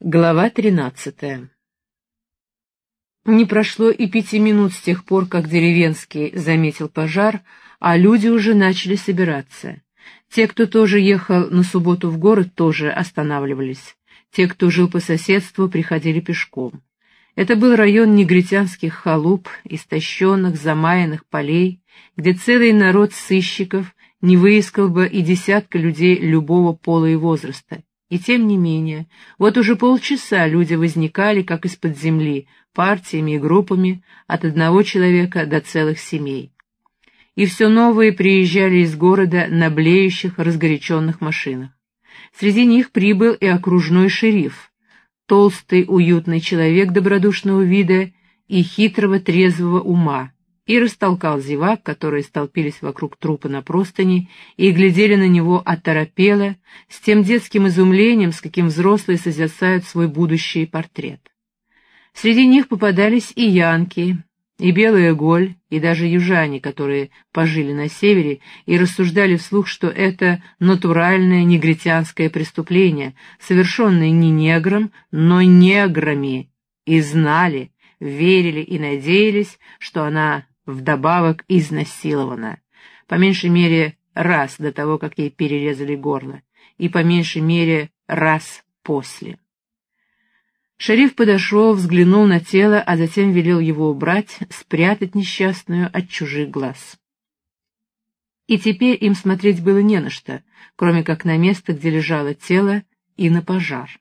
Глава тринадцатая Не прошло и пяти минут с тех пор, как деревенский заметил пожар, а люди уже начали собираться. Те, кто тоже ехал на субботу в город, тоже останавливались. Те, кто жил по соседству, приходили пешком. Это был район негритянских халуп, истощенных, замаянных полей, где целый народ сыщиков не выискал бы и десятка людей любого пола и возраста, и тем не менее, вот уже полчаса люди возникали, как из-под земли, партиями и группами, от одного человека до целых семей. И все новые приезжали из города на блеющих, разгоряченных машинах. Среди них прибыл и окружной шериф, толстый, уютный человек добродушного вида и хитрого, трезвого ума, и растолкал зевак, которые столпились вокруг трупа на простыни и глядели на него оторопело, с тем детским изумлением, с каким взрослые созерцают свой будущий портрет. Среди них попадались и янки, и белая голь, и даже южане, которые пожили на севере и рассуждали вслух, что это натуральное негритянское преступление, совершенное не негром, но неграми, и знали, верили и надеялись, что она вдобавок изнасилована. По меньшей мере раз до того, как ей перерезали горло, и по меньшей мере раз после. Шериф подошел, взглянул на тело, а затем велел его убрать, спрятать несчастную от чужих глаз. И теперь им смотреть было не на что, кроме как на место, где лежало тело, и на пожар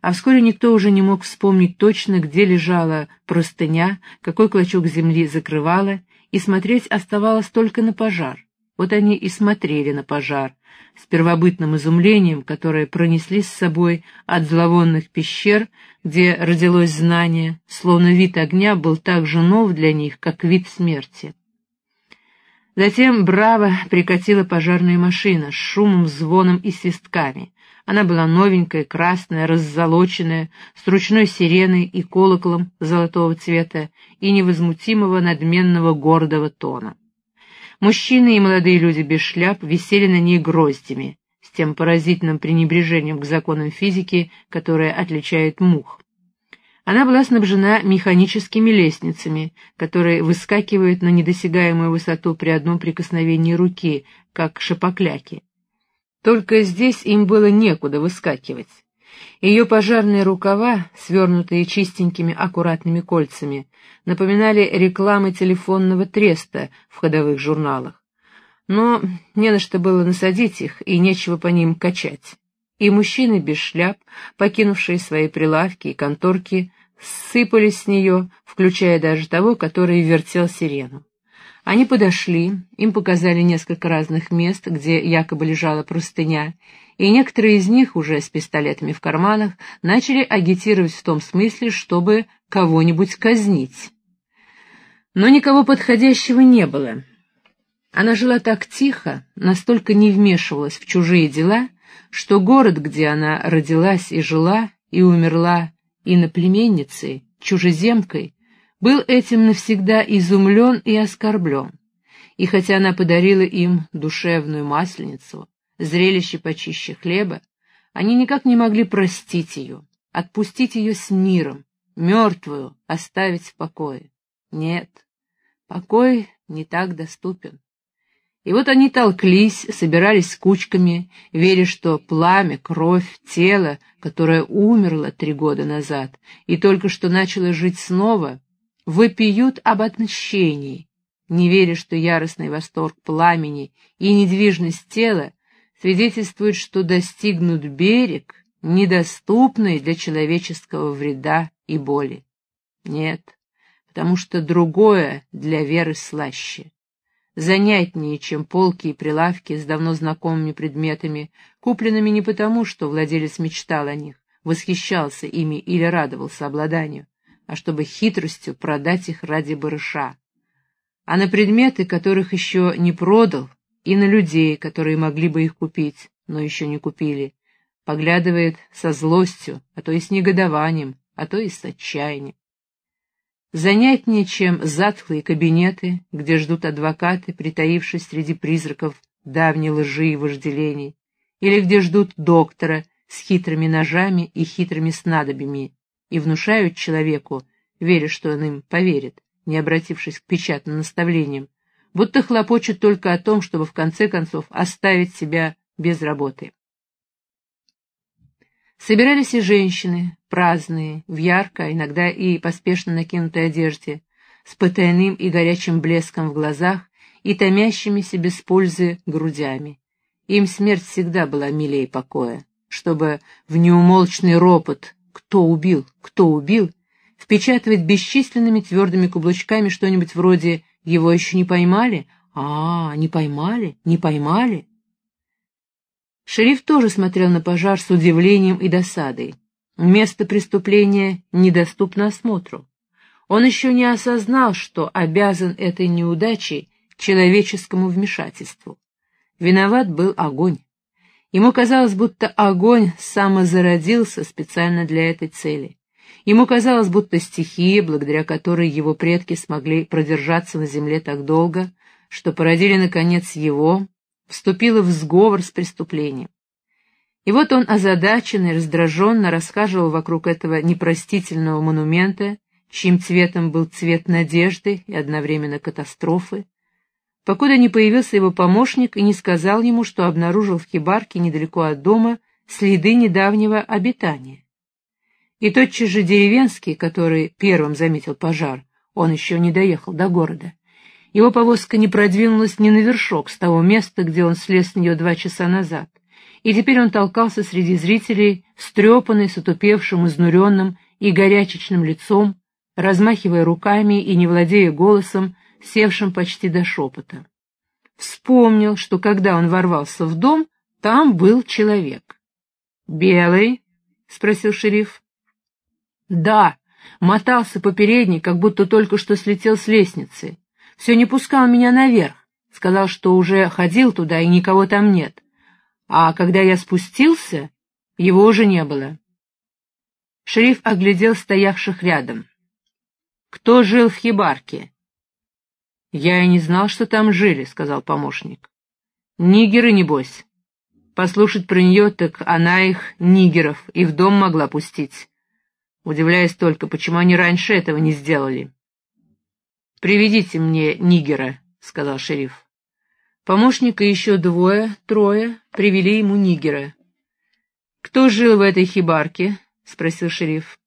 а вскоре никто уже не мог вспомнить точно, где лежала простыня, какой клочок земли закрывала, и смотреть оставалось только на пожар. Вот они и смотрели на пожар, с первобытным изумлением, которое пронесли с собой от зловонных пещер, где родилось знание, словно вид огня был так же нов для них, как вид смерти. Затем браво прикатила пожарная машина с шумом, звоном и свистками. Она была новенькая, красная, раззолоченная, с ручной сиреной и колоколом золотого цвета и невозмутимого надменного гордого тона. Мужчины и молодые люди без шляп висели на ней гроздями, с тем поразительным пренебрежением к законам физики, которое отличает мух. Она была снабжена механическими лестницами, которые выскакивают на недосягаемую высоту при одном прикосновении руки, как шапокляки. Только здесь им было некуда выскакивать. Ее пожарные рукава, свернутые чистенькими аккуратными кольцами, напоминали рекламы телефонного треста в ходовых журналах. Но не на что было насадить их и нечего по ним качать. И мужчины без шляп, покинувшие свои прилавки и конторки, сыпались с нее, включая даже того, который вертел сирену. Они подошли, им показали несколько разных мест, где якобы лежала простыня, и некоторые из них, уже с пистолетами в карманах, начали агитировать в том смысле, чтобы кого-нибудь казнить. Но никого подходящего не было. Она жила так тихо, настолько не вмешивалась в чужие дела, что город, где она родилась и жила, и умерла иноплеменницей, чужеземкой, был этим навсегда изумлен и оскорблен. И хотя она подарила им душевную масленицу, зрелище почище хлеба, они никак не могли простить ее, отпустить ее с миром, мертвую оставить в покое. Нет, покой не так доступен. И вот они толклись, собирались кучками, веря, что пламя, кровь, тело, которое умерло три года назад и только что начало жить снова, вопиют об отмщении, не веря, что яростный восторг пламени и недвижность тела свидетельствуют, что достигнут берег, недоступный для человеческого вреда и боли. Нет, потому что другое для веры слаще. Занятнее, чем полки и прилавки с давно знакомыми предметами, купленными не потому, что владелец мечтал о них, восхищался ими или радовался обладанию, а чтобы хитростью продать их ради барыша. А на предметы, которых еще не продал, и на людей, которые могли бы их купить, но еще не купили, поглядывает со злостью, а то и с негодованием, а то и с отчаянием. Занятнее, чем затхлые кабинеты, где ждут адвокаты, притаившись среди призраков давней лжи и вожделений, или где ждут доктора, с хитрыми ножами и хитрыми снадобьями и внушают человеку, веря, что он им поверит, не обратившись к печатным наставлениям, будто хлопочут только о том, чтобы в конце концов оставить себя без работы. Собирались и женщины, праздные, в ярко, иногда и поспешно накинутой одежде, с потайным и горячим блеском в глазах и томящимися без пользы грудями. Им смерть всегда была милее покоя, чтобы в неумолчный ропот «Кто убил? Кто убил?» впечатывать бесчисленными твердыми каблучками что-нибудь вроде «Его еще не поймали? А, не поймали? Не поймали?» Шериф тоже смотрел на пожар с удивлением и досадой. Место преступления недоступно осмотру. Он еще не осознал, что обязан этой неудачей человеческому вмешательству. Виноват был огонь. Ему казалось, будто огонь самозародился специально для этой цели. Ему казалось, будто стихия, благодаря которой его предки смогли продержаться на земле так долго, что породили, наконец, его, вступила в сговор с преступлением. И вот он озадаченно и раздраженно расхаживал вокруг этого непростительного монумента, чьим цветом был цвет надежды и одновременно катастрофы, покуда не появился его помощник и не сказал ему, что обнаружил в хибарке недалеко от дома следы недавнего обитания. И тотчас же деревенский, который первым заметил пожар, он еще не доехал до города. Его повозка не продвинулась ни на вершок с того места, где он слез с нее два часа назад, и теперь он толкался среди зрителей, стрепанный, с утупевшим, изнуренным и горячечным лицом, размахивая руками и не владея голосом, севшим почти до шепота. Вспомнил, что когда он ворвался в дом, там был человек. «Белый?» — спросил шериф. Да, мотался по передней, как будто только что слетел с лестницы. Все не пускал меня наверх. Сказал, что уже ходил туда и никого там нет. А когда я спустился, его уже не было. Шериф оглядел стоявших рядом. «Кто жил в хибарке?» «Я и не знал, что там жили», — сказал помощник. «Нигеры, небось. Послушать про нее, так она их, нигеров, и в дом могла пустить удивляясь только, почему они раньше этого не сделали. «Приведите мне Нигера», — сказал шериф. Помощника еще двое, трое привели ему Нигера. «Кто жил в этой хибарке?» — спросил шериф.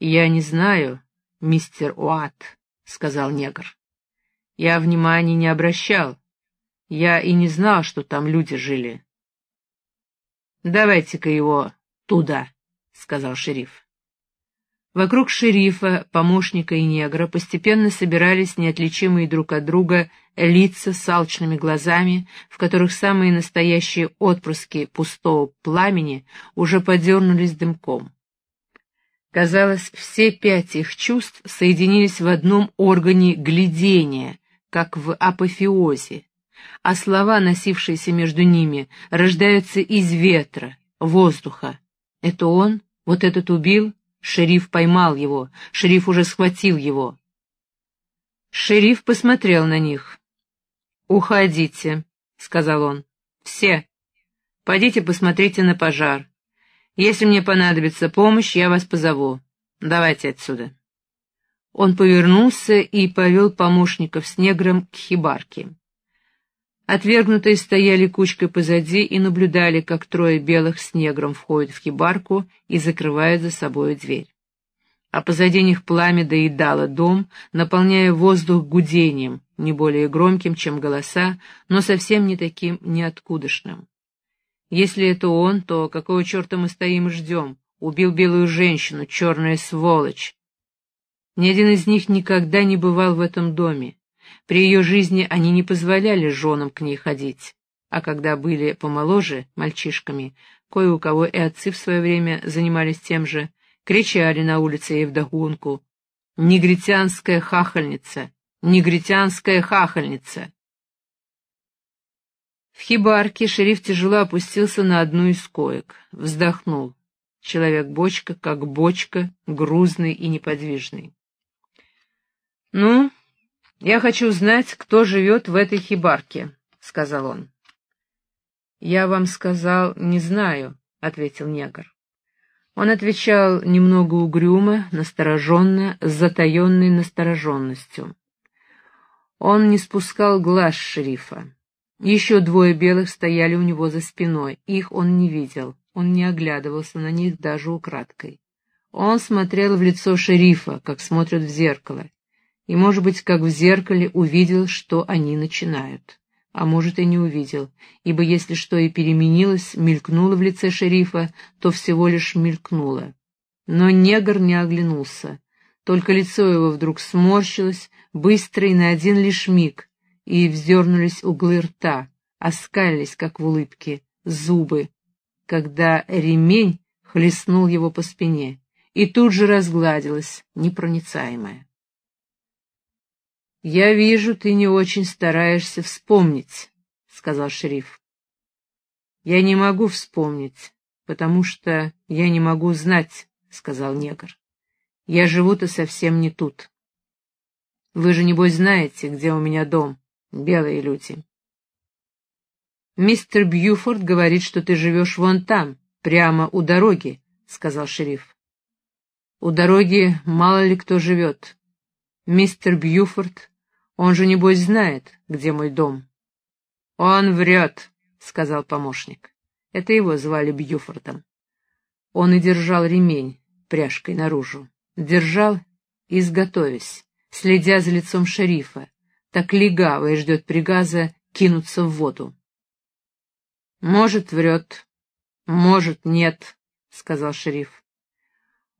«Я не знаю, мистер Уатт», — сказал негр. «Я внимания не обращал. Я и не знал, что там люди жили». «Давайте-ка его туда», — сказал шериф. Вокруг шерифа, помощника и негра постепенно собирались неотличимые друг от друга лица с алчными глазами, в которых самые настоящие отпрыски пустого пламени уже подернулись дымком. Казалось, все пять их чувств соединились в одном органе глядения, как в апофеозе, а слова, носившиеся между ними, рождаются из ветра, воздуха. Это он? Вот этот убил? Шериф поймал его, шериф уже схватил его. Шериф посмотрел на них. «Уходите», — сказал он. «Все. Пойдите посмотрите на пожар. Если мне понадобится помощь, я вас позову. Давайте отсюда». Он повернулся и повел помощников с негром к хибарке. Отвергнутые стояли кучкой позади и наблюдали, как трое белых с негром входят в хибарку и закрывают за собой дверь. А позади них пламя доедало дом, наполняя воздух гудением, не более громким, чем голоса, но совсем не таким ниоткудышным. Если это он, то какого черта мы стоим и ждем? Убил белую женщину, черная сволочь. Ни один из них никогда не бывал в этом доме. При ее жизни они не позволяли женам к ней ходить, а когда были помоложе, мальчишками, кое у кого и отцы в свое время занимались тем же, кричали на улице ей вдогонку «Негритянская хахальница! Негритянская хахальница!» В хибарке шериф тяжело опустился на одну из коек, вздохнул. Человек-бочка, как бочка, грузный и неподвижный. «Ну, «Я хочу знать, кто живет в этой хибарке», — сказал он. «Я вам сказал, не знаю», — ответил негр. Он отвечал немного угрюмо, настороженно, с затаенной настороженностью. Он не спускал глаз шерифа. Еще двое белых стояли у него за спиной, их он не видел, он не оглядывался на них даже украдкой. Он смотрел в лицо шерифа, как смотрят в зеркало, и, может быть, как в зеркале увидел, что они начинают. А может, и не увидел, ибо если что и переменилось, мелькнуло в лице шерифа, то всего лишь мелькнуло. Но негр не оглянулся, только лицо его вдруг сморщилось, быстро и на один лишь миг, и вздернулись углы рта, оскалились, как в улыбке, зубы, когда ремень хлестнул его по спине, и тут же разгладилась, непроницаемая. «Я вижу, ты не очень стараешься вспомнить», — сказал шериф. «Я не могу вспомнить, потому что я не могу знать», — сказал негр. «Я живу-то совсем не тут. Вы же, небось, знаете, где у меня дом, белые люди. «Мистер Бьюфорд говорит, что ты живешь вон там, прямо у дороги», — сказал шериф. «У дороги мало ли кто живет. Мистер Бьюфорд, он же, небось, знает, где мой дом». «Он врет», — сказал помощник. Это его звали Бьюфордом. Он и держал ремень пряжкой наружу. Держал, изготовясь, следя за лицом шерифа, так легавый ждет приказа кинуться в воду. «Может, врет, может, нет», — сказал шериф.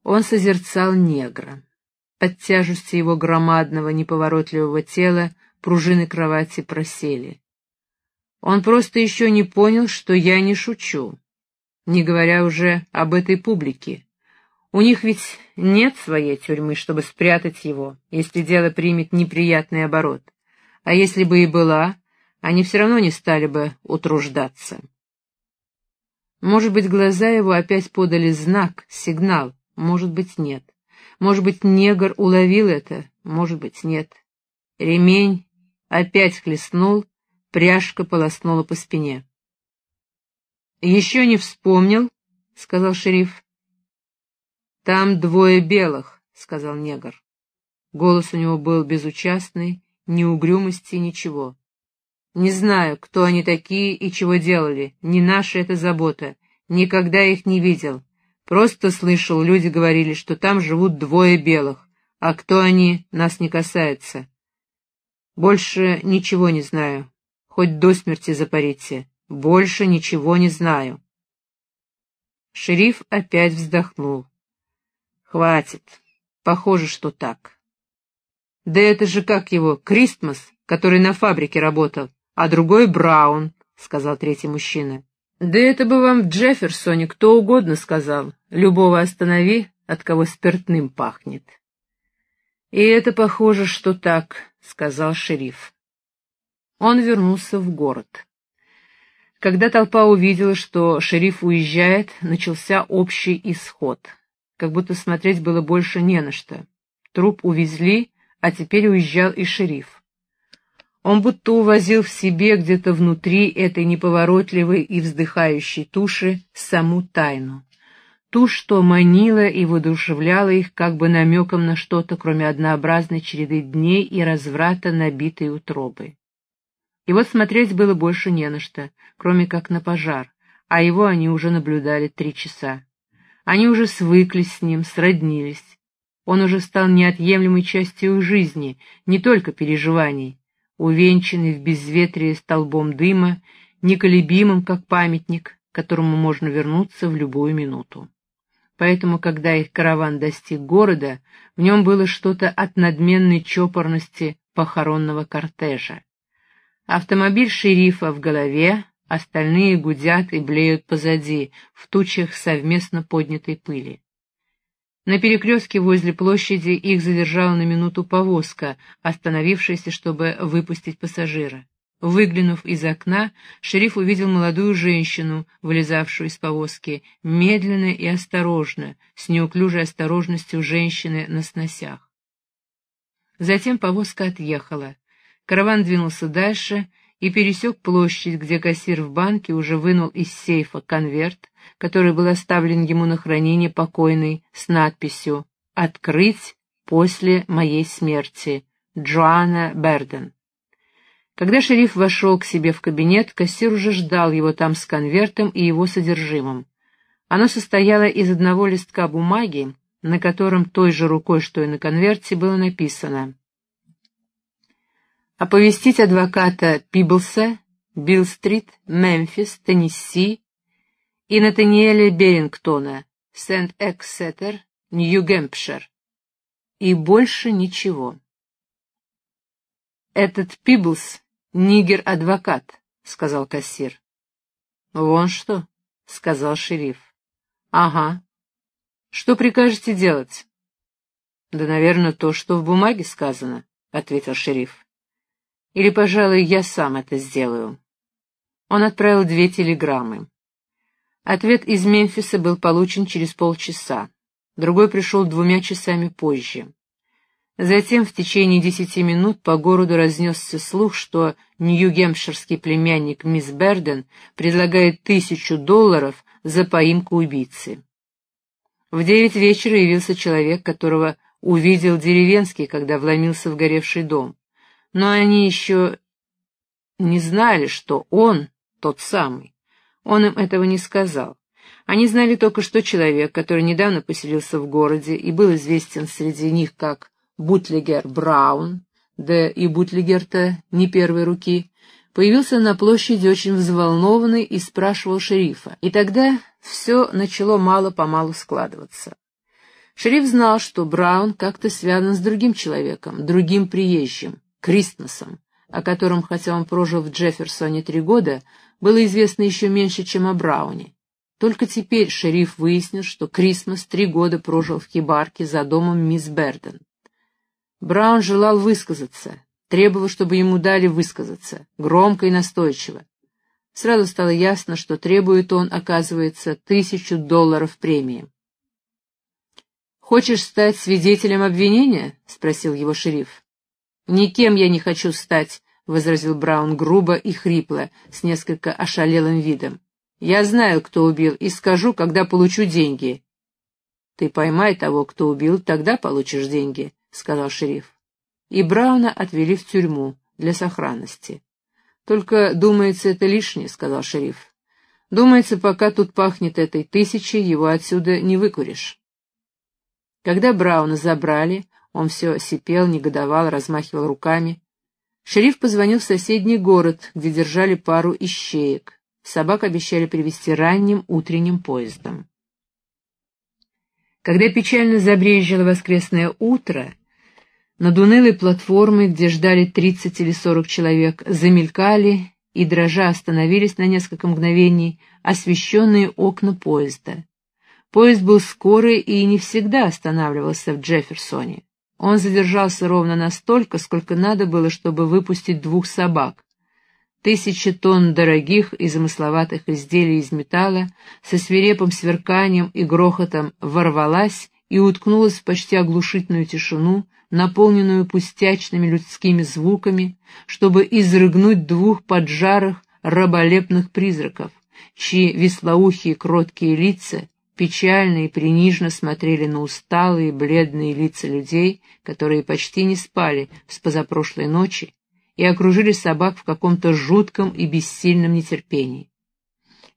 Он созерцал негра. Под тяжестью его громадного неповоротливого тела пружины кровати просели. Он просто еще не понял, что я не шучу, не говоря уже об этой публике. У них ведь нет своей тюрьмы, чтобы спрятать его, если дело примет неприятный оборот. А если бы и была, они все равно не стали бы утруждаться. Может быть, глаза его опять подали знак, сигнал, может быть, нет. Может быть, негр уловил это, может быть, нет. Ремень опять хлестнул, пряжка полоснула по спине. «Еще не вспомнил?» — сказал шериф. «Там двое белых», — сказал негр. Голос у него был безучастный, ни угрюмости, ничего. Не знаю, кто они такие и чего делали, не наша это забота, никогда их не видел. Просто слышал, люди говорили, что там живут двое белых, а кто они, нас не касается. Больше ничего не знаю, хоть до смерти запарите, больше ничего не знаю. Шериф опять вздохнул. Хватит, похоже, что так. Да это же как его, Кристмас, который на фабрике работал, а другой Браун, — сказал третий мужчина. Да это бы вам в Джефферсоне кто угодно сказал. Любого останови, от кого спиртным пахнет. И это похоже, что так, — сказал шериф. Он вернулся в город. Когда толпа увидела, что шериф уезжает, начался общий исход. Как будто смотреть было больше не на что. Труп увезли, а теперь уезжал и шериф. Он будто увозил в себе где-то внутри этой неповоротливой и вздыхающей туши саму тайну. Ту, что манила и воодушевляла их как бы намеком на что-то, кроме однообразной череды дней и разврата набитой утробы. И вот смотреть было больше не на что, кроме как на пожар, а его они уже наблюдали три часа. Они уже свыклись с ним, сроднились, он уже стал неотъемлемой частью их жизни, не только переживаний, увенчанный в безветрие столбом дыма, неколебимым, как памятник, к которому можно вернуться в любую минуту. Поэтому, когда их караван достиг города, в нем было что-то от надменной чопорности похоронного кортежа. Автомобиль шерифа в голове, остальные гудят и блеют позади, в тучах совместно поднятой пыли. На перекрестке возле площади их задержала на минуту повозка, остановившаяся, чтобы выпустить пассажира. Выглянув из окна, шериф увидел молодую женщину, вылезавшую из повозки, медленно и осторожно, с неуклюжей осторожностью женщины на сносях. Затем повозка отъехала. Караван двинулся дальше, и пересек площадь, где кассир в банке уже вынул из сейфа конверт, который был оставлен ему на хранение покойной с надписью «Открыть после моей смерти. Джоанна Берден». Когда шериф вошел к себе в кабинет, кассир уже ждал его там с конвертом и его содержимым. Оно состояло из одного листка бумаги, на котором той же рукой, что и на конверте, было написано «Оповестить адвоката Пиблса, Билл-стрит, Мемфис, Теннесси и Натаниэля Берингтона, Сент-Эксетер, Нью-Гэмпшир. И больше ничего». «Этот Пиблс «Нигер-адвокат», — сказал кассир. «Вон что», — сказал шериф. «Ага. Что прикажете делать?» «Да, наверное, то, что в бумаге сказано», — ответил шериф. «Или, пожалуй, я сам это сделаю». Он отправил две телеграммы. Ответ из Мемфиса был получен через полчаса. Другой пришел двумя часами позже. Затем в течение десяти минут по городу разнесся слух, что нью-гемпширский племянник мисс Берден предлагает тысячу долларов за поимку убийцы. В девять вечера явился человек, которого увидел деревенский, когда вломился в горевший дом. Но они еще не знали, что он тот самый. Он им этого не сказал. Они знали только, что человек, который недавно поселился в городе и был известен среди них как Бутлигер Браун, да и Бутлигер-то не первой руки, появился на площади очень взволнованный и спрашивал шерифа. И тогда все начало мало-помалу складываться. Шериф знал, что Браун как-то связан с другим человеком, другим приезжим, Кристмасом, о котором, хотя он прожил в Джефферсоне три года, было известно еще меньше, чем о Брауне. Только теперь шериф выяснил, что Крисмас три года прожил в хибарке за домом мисс Берден. Браун желал высказаться, требовал, чтобы ему дали высказаться, громко и настойчиво. Сразу стало ясно, что требует он, оказывается, тысячу долларов премии. «Хочешь стать свидетелем обвинения?» — спросил его шериф. «Никем я не хочу стать», — возразил Браун грубо и хрипло, с несколько ошалелым видом. «Я знаю, кто убил, и скажу, когда получу деньги». «Ты поймай того, кто убил, тогда получишь деньги», — сказал шериф. И Брауна отвели в тюрьму для сохранности. «Только, думается, это лишнее», — сказал шериф. «Думается, пока тут пахнет этой тысячей, его отсюда не выкуришь». Когда Брауна забрали, он все сипел, негодовал, размахивал руками. Шериф позвонил в соседний город, где держали пару ищеек. Собак обещали привезти ранним утренним поездом. Когда печально забрежило воскресное утро, над унылой платформой, где ждали тридцать или сорок человек, замелькали и, дрожа, остановились на несколько мгновений освещенные окна поезда. Поезд был скорый и не всегда останавливался в Джефферсоне. Он задержался ровно настолько, сколько надо было, чтобы выпустить двух собак. Тысячи тонн дорогих и замысловатых изделий из металла со свирепым сверканием и грохотом ворвалась и уткнулась в почти оглушительную тишину, наполненную пустячными людскими звуками, чтобы изрыгнуть двух поджарых раболепных призраков, чьи веслоухие кроткие лица печально и принижно смотрели на усталые бледные лица людей, которые почти не спали с позапрошлой ночи и окружили собак в каком-то жутком и бессильном нетерпении.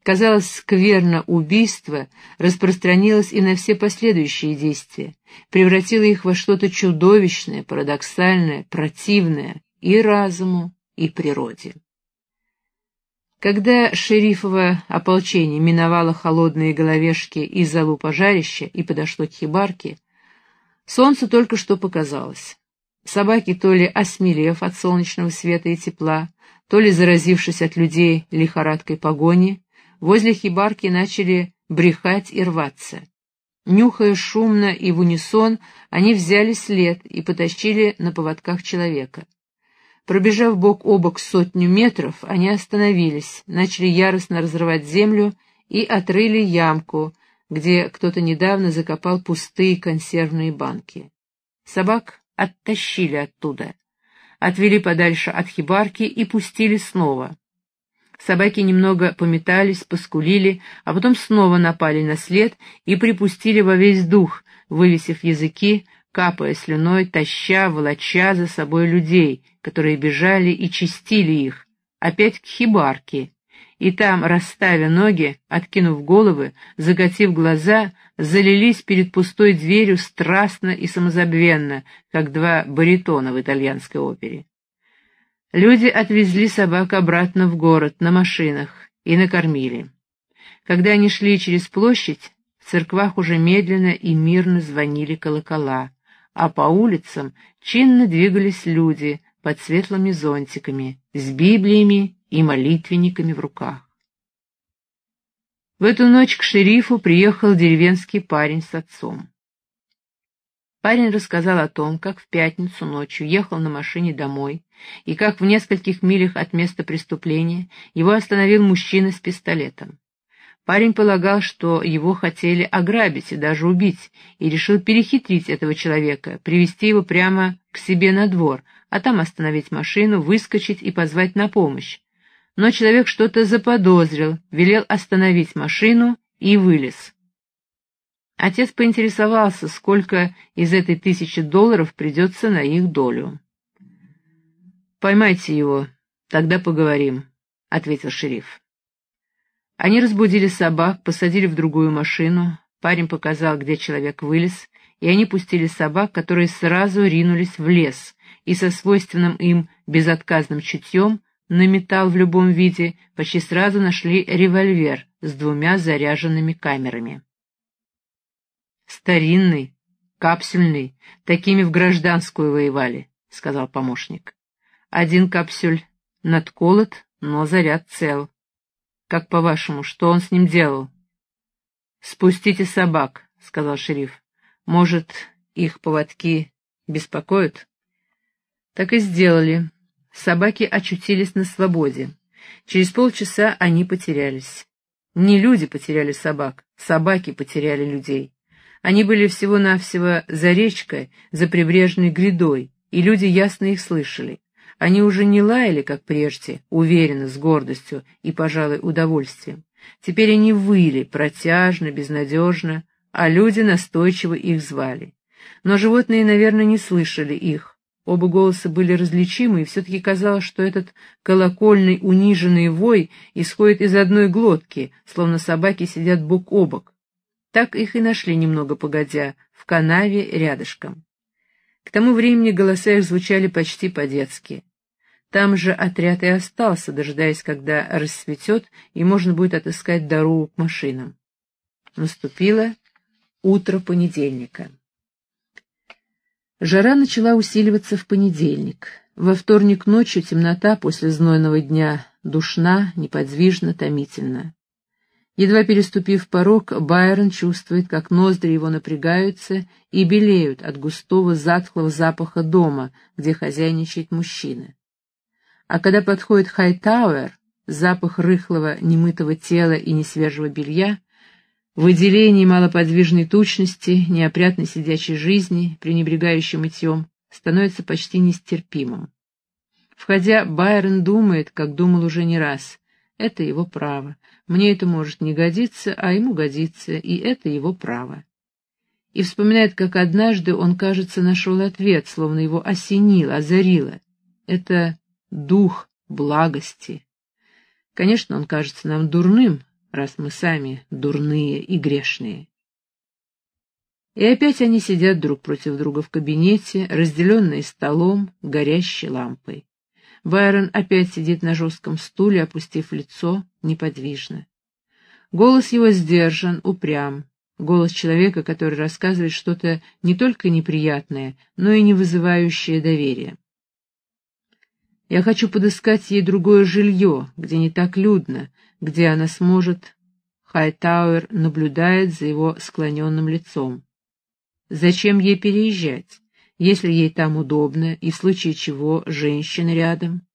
Казалось, скверно убийство распространилось и на все последующие действия, превратило их во что-то чудовищное, парадоксальное, противное и разуму, и природе. Когда шерифово ополчение миновало холодные головешки и залу пожарища и подошло к хибарке, солнце только что показалось. Собаки, то ли осмелев от солнечного света и тепла, то ли заразившись от людей лихорадкой погони, возле хибарки начали брехать и рваться. Нюхая шумно и в унисон, они взяли след и потащили на поводках человека. Пробежав бок о бок сотню метров, они остановились, начали яростно разрывать землю и отрыли ямку, где кто-то недавно закопал пустые консервные банки. Собак оттащили оттуда. отвели подальше от хибарки и пустили снова. Собаки немного пометались, поскулили, а потом снова напали на след и припустили во весь дух, вывесив языки, капая слюной, таща, волоча за собой людей, которые бежали и чистили их, опять к хибарке, и там, расставя ноги, откинув головы, заготив глаза, залились перед пустой дверью страстно и самозабвенно, как два баритона в итальянской опере. Люди отвезли собак обратно в город на машинах и накормили. Когда они шли через площадь, в церквах уже медленно и мирно звонили колокола, а по улицам чинно двигались люди под светлыми зонтиками, с библиями и молитвенниками в руках. В эту ночь к шерифу приехал деревенский парень с отцом. Парень рассказал о том, как в пятницу ночью ехал на машине домой, и как в нескольких милях от места преступления его остановил мужчина с пистолетом. Парень полагал, что его хотели ограбить и даже убить, и решил перехитрить этого человека, привести его прямо к себе на двор, а там остановить машину, выскочить и позвать на помощь, но человек что-то заподозрил, велел остановить машину и вылез. Отец поинтересовался, сколько из этой тысячи долларов придется на их долю. «Поймайте его, тогда поговорим», — ответил шериф. Они разбудили собак, посадили в другую машину, парень показал, где человек вылез, и они пустили собак, которые сразу ринулись в лес и со свойственным им безотказным чутьем на металл в любом виде, почти сразу нашли револьвер с двумя заряженными камерами. «Старинный, капсюльный, такими в гражданскую воевали», — сказал помощник. «Один капсюль надколот, но заряд цел. Как по-вашему, что он с ним делал?» «Спустите собак», — сказал шериф. «Может, их поводки беспокоят?» Так и сделали. Собаки очутились на свободе. Через полчаса они потерялись. Не люди потеряли собак, собаки потеряли людей. Они были всего-навсего за речкой, за прибрежной грядой, и люди ясно их слышали. Они уже не лаяли, как прежде, уверенно, с гордостью и, пожалуй, удовольствием. Теперь они выли, протяжно, безнадежно, а люди настойчиво их звали. Но животные, наверное, не слышали их, Оба голоса были различимы, и все-таки казалось, что этот колокольный униженный вой исходит из одной глотки, словно собаки сидят бок о бок. Так их и нашли немного погодя, в канаве рядышком. К тому времени голоса их звучали почти по-детски. Там же отряд и остался, дожидаясь, когда рассветет, и можно будет отыскать дорогу к машинам. Наступило утро понедельника. Жара начала усиливаться в понедельник. Во вторник ночью темнота после знойного дня душна, неподвижна, томительна. Едва переступив порог, Байрон чувствует, как ноздри его напрягаются и белеют от густого затхлого запаха дома, где хозяйничает мужчина. А когда подходит Хайтауэр, запах рыхлого, немытого тела и несвежего белья, Выделение малоподвижной тучности, неопрятной сидячей жизни, пренебрегающей мытьем, становится почти нестерпимым. Входя, Байрон думает, как думал уже не раз. Это его право. Мне это может не годиться, а ему годится, и это его право. И вспоминает, как однажды он, кажется, нашел ответ, словно его осенило, озарило. Это дух благости. Конечно, он кажется нам дурным, раз мы сами дурные и грешные. И опять они сидят друг против друга в кабинете, разделенные столом, горящей лампой. Байрон опять сидит на жестком стуле, опустив лицо, неподвижно. Голос его сдержан, упрям. Голос человека, который рассказывает что-то не только неприятное, но и не вызывающее доверия. Я хочу подыскать ей другое жилье, где не так людно, где она сможет... Хайтауэр наблюдает за его склоненным лицом. Зачем ей переезжать, если ей там удобно и в случае чего женщина рядом?